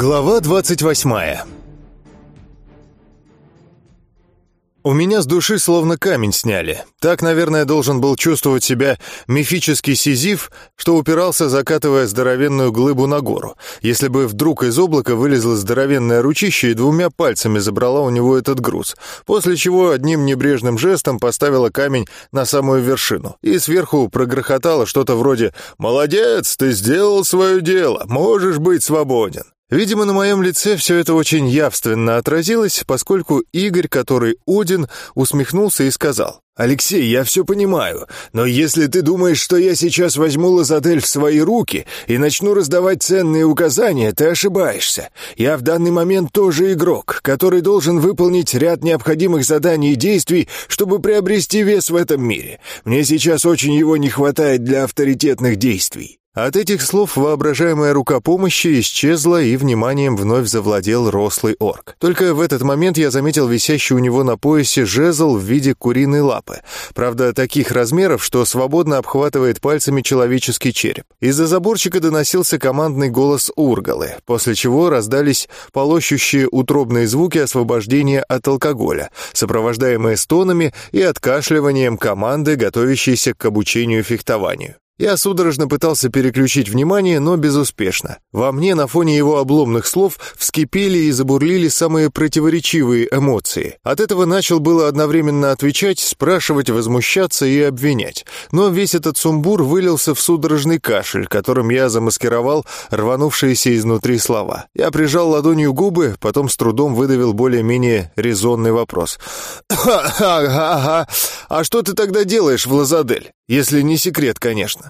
Глава 28 У меня с души словно камень сняли. Так, наверное, должен был чувствовать себя мифический сизиф, что упирался, закатывая здоровенную глыбу на гору. Если бы вдруг из облака вылезла здоровенная ручище и двумя пальцами забрала у него этот груз, после чего одним небрежным жестом поставила камень на самую вершину и сверху прогрохотало что-то вроде «Молодец, ты сделал свое дело, можешь быть свободен». Видимо, на моем лице все это очень явственно отразилось, поскольку Игорь, который Один, усмехнулся и сказал. «Алексей, я все понимаю, но если ты думаешь, что я сейчас возьму Лазатель в свои руки и начну раздавать ценные указания, ты ошибаешься. Я в данный момент тоже игрок, который должен выполнить ряд необходимых заданий и действий, чтобы приобрести вес в этом мире. Мне сейчас очень его не хватает для авторитетных действий. От этих слов воображаемая рука помощи исчезла, и вниманием вновь завладел рослый орк. Только в этот момент я заметил висящий у него на поясе жезл в виде куриной лапы. Правда, таких размеров, что свободно обхватывает пальцами человеческий череп. Из-за заборчика доносился командный голос Ургалы, после чего раздались полощущие утробные звуки освобождения от алкоголя, сопровождаемые стонами и откашливанием команды, готовящейся к обучению фехтованию. Я судорожно пытался переключить внимание, но безуспешно. Во мне на фоне его обломных слов вскипели и забурлили самые противоречивые эмоции. От этого начал было одновременно отвечать, спрашивать, возмущаться и обвинять. Но весь этот сумбур вылился в судорожный кашель, которым я замаскировал рванувшиеся изнутри слова. Я прижал ладонью губы, потом с трудом выдавил более-менее резонный вопрос. «Ага, а что ты тогда делаешь в Лазадель? Если не секрет, конечно».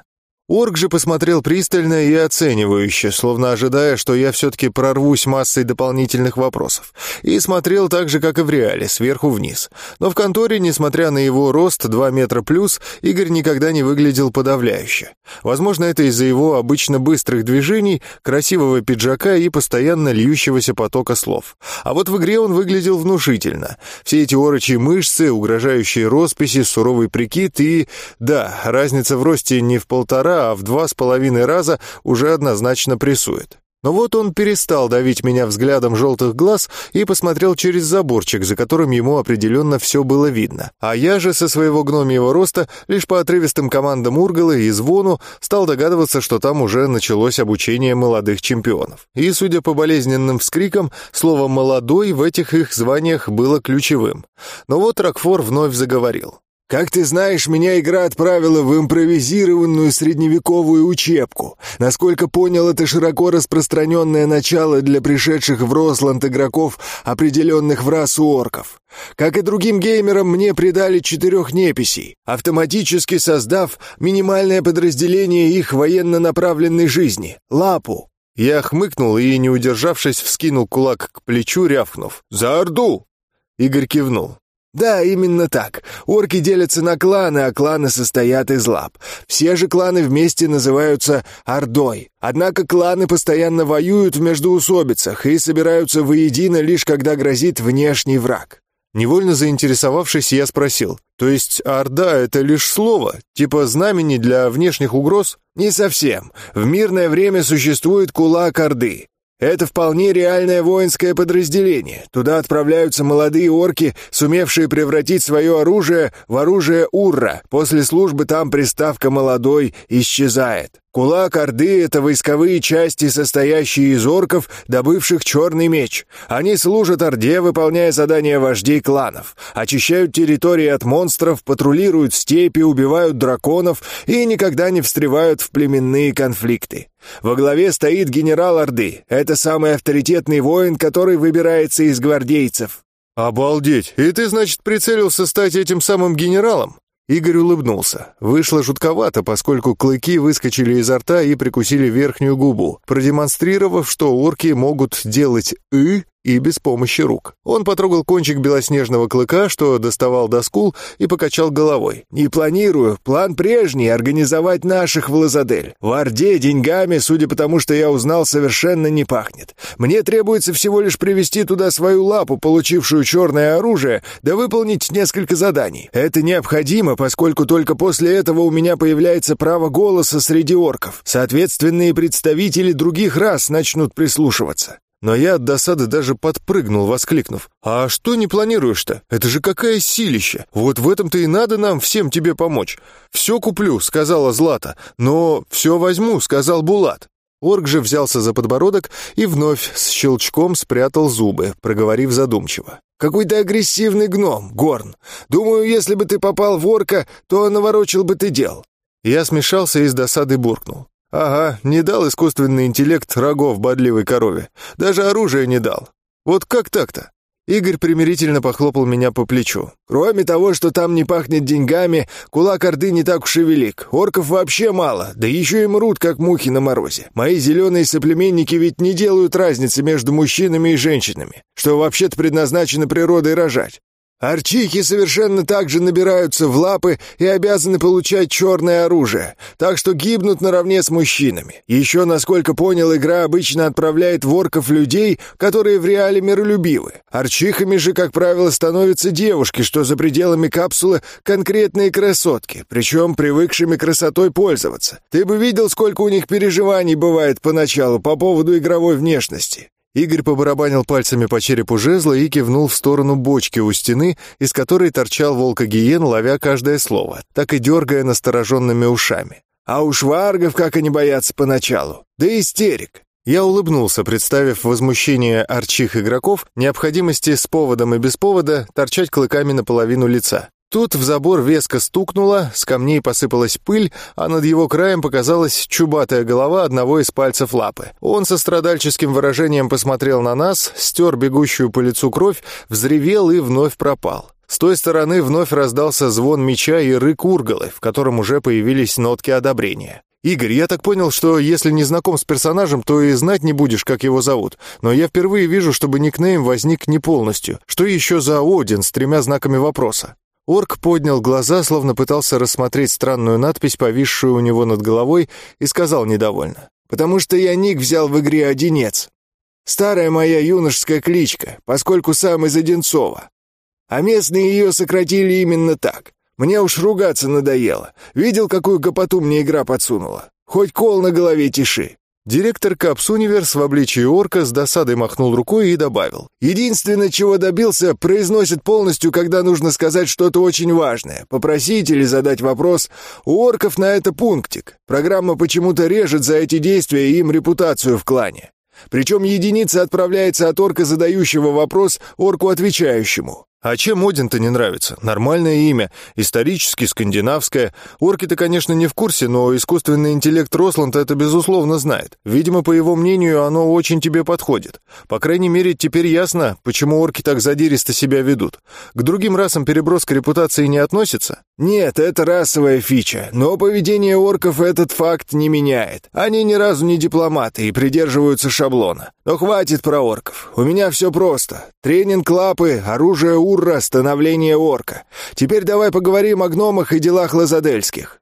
Орк же посмотрел пристально и оценивающе, словно ожидая, что я все-таки прорвусь массой дополнительных вопросов. И смотрел так же, как и в реале, сверху вниз. Но в конторе, несмотря на его рост 2 метра плюс, Игорь никогда не выглядел подавляюще. Возможно, это из-за его обычно быстрых движений, красивого пиджака и постоянно льющегося потока слов. А вот в игре он выглядел внушительно. Все эти орочьи мышцы, угрожающие росписи, суровый прикид и... Да, разница в росте не в полтора, а в два с половиной раза уже однозначно прессует. Но вот он перестал давить меня взглядом желтых глаз и посмотрел через заборчик, за которым ему определенно все было видно. А я же со своего гномьего роста, лишь по отрывистым командам Ургала и звону, стал догадываться, что там уже началось обучение молодых чемпионов. И, судя по болезненным вскрикам, слово «молодой» в этих их званиях было ключевым. Но вот Рокфор вновь заговорил. Как ты знаешь, меня игра отправила в импровизированную средневековую учебку. Насколько понял, это широко распространенное начало для пришедших в Росланд игроков, определенных в расу орков. Как и другим геймерам, мне придали четырех неписей, автоматически создав минимальное подразделение их военно-направленной жизни — лапу. Я хмыкнул и, не удержавшись, вскинул кулак к плечу, рявкнув. «За Орду!» Игорь кивнул. Да, именно так. Орки делятся на кланы, а кланы состоят из лап. Все же кланы вместе называются Ордой. Однако кланы постоянно воюют в междоусобицах и собираются воедино лишь когда грозит внешний враг. Невольно заинтересовавшись, я спросил, то есть Орда — это лишь слово, типа знамени для внешних угроз? Не совсем. В мирное время существует кулак Орды. Это вполне реальное воинское подразделение. Туда отправляются молодые орки, сумевшие превратить свое оружие в оружие Урра. После службы там приставка «молодой» исчезает. Кулак Орды — это войсковые части, состоящие из орков, добывших черный меч. Они служат Орде, выполняя задания вождей кланов, очищают территории от монстров, патрулируют степи, убивают драконов и никогда не встревают в племенные конфликты. Во главе стоит генерал Орды. Это самый авторитетный воин, который выбирается из гвардейцев. «Обалдеть! И ты, значит, прицелился стать этим самым генералом?» Игорь улыбнулся. Вышло жутковато, поскольку клыки выскочили изо рта и прикусили верхнюю губу, продемонстрировав, что орки могут делать «ы» и без помощи рук. Он потрогал кончик белоснежного клыка, что доставал до скул, и покачал головой. «Не планирую. План прежний — организовать наших в Лазадель. В Орде деньгами, судя по тому, что я узнал, совершенно не пахнет. Мне требуется всего лишь привести туда свою лапу, получившую черное оружие, да выполнить несколько заданий. Это необходимо, поскольку только после этого у меня появляется право голоса среди орков. Соответственные представители других рас начнут прислушиваться. Но я от досады даже подпрыгнул, воскликнув. «А что не планируешь-то? Это же какая силища! Вот в этом-то и надо нам всем тебе помочь. Все куплю», — сказала Злата. «Но все возьму», — сказал Булат. Орк же взялся за подбородок и вновь с щелчком спрятал зубы, проговорив задумчиво. «Какой ты агрессивный гном, Горн! Думаю, если бы ты попал в орка, то наворочил бы ты дел!» Я смешался и с досады буркнул. «Ага, не дал искусственный интеллект рогов бодливой корове. Даже оружие не дал. Вот как так-то?» Игорь примирительно похлопал меня по плечу. «Кроме того, что там не пахнет деньгами, кулак Орды не так уж и велик. Орков вообще мало, да еще и мрут, как мухи на морозе. Мои зеленые соплеменники ведь не делают разницы между мужчинами и женщинами, что вообще-то предназначено природой рожать. Арчихи совершенно так же набираются в лапы и обязаны получать черное оружие, так что гибнут наравне с мужчинами. Еще, насколько понял, игра обычно отправляет ворков людей, которые в реале миролюбивы. Арчихами же, как правило, становятся девушки, что за пределами капсулы конкретные красотки, причем привыкшими красотой пользоваться. Ты бы видел, сколько у них переживаний бывает поначалу по поводу игровой внешности. Игорь побарабанил пальцами по черепу жезла и кивнул в сторону бочки у стены, из которой торчал волк-гиен, ловя каждое слово, так и дергая настороженными ушами. «А уж варгов, как они боятся поначалу! Да истерик!» Я улыбнулся, представив возмущение арчих игроков, необходимости с поводом и без повода торчать клыками наполовину лица. Тут в забор веско стукнуло, с камней посыпалась пыль, а над его краем показалась чубатая голова одного из пальцев лапы. Он со страдальческим выражением посмотрел на нас, стер бегущую по лицу кровь, взревел и вновь пропал. С той стороны вновь раздался звон меча и рык ургалы, в котором уже появились нотки одобрения. «Игорь, я так понял, что если не знаком с персонажем, то и знать не будешь, как его зовут. Но я впервые вижу, чтобы никнейм возник не полностью. Что еще за Один с тремя знаками вопроса?» Орк поднял глаза, словно пытался рассмотреть странную надпись, повисшую у него над головой, и сказал недовольно. «Потому что я ник взял в игре Одинец. Старая моя юношеская кличка, поскольку сам из Одинцова. А местные ее сократили именно так. Мне уж ругаться надоело. Видел, какую гопоту мне игра подсунула? Хоть кол на голове тиши. Директор Капс Универс в обличии орка с досадой махнул рукой и добавил. «Единственное, чего добился, произносит полностью, когда нужно сказать что-то очень важное, попросить или задать вопрос. У орков на это пунктик. Программа почему-то режет за эти действия им репутацию в клане. Причем единица отправляется от орка, задающего вопрос, орку отвечающему. А чем Один-то не нравится? Нормальное имя, исторически скандинавское. Орки-то, конечно, не в курсе, но искусственный интеллект Росланд это безусловно знает. Видимо, по его мнению, оно очень тебе подходит. По крайней мере, теперь ясно, почему орки так задиристо себя ведут. К другим расам переброска репутации не относится? Нет, это расовая фича, но поведение орков этот факт не меняет. Они ни разу не дипломаты и придерживаются шаблона. Но хватит про орков. У меня все просто. Тренинг лапы, оружие Урра, становление орка. Теперь давай поговорим о гномах и делах лазадельских.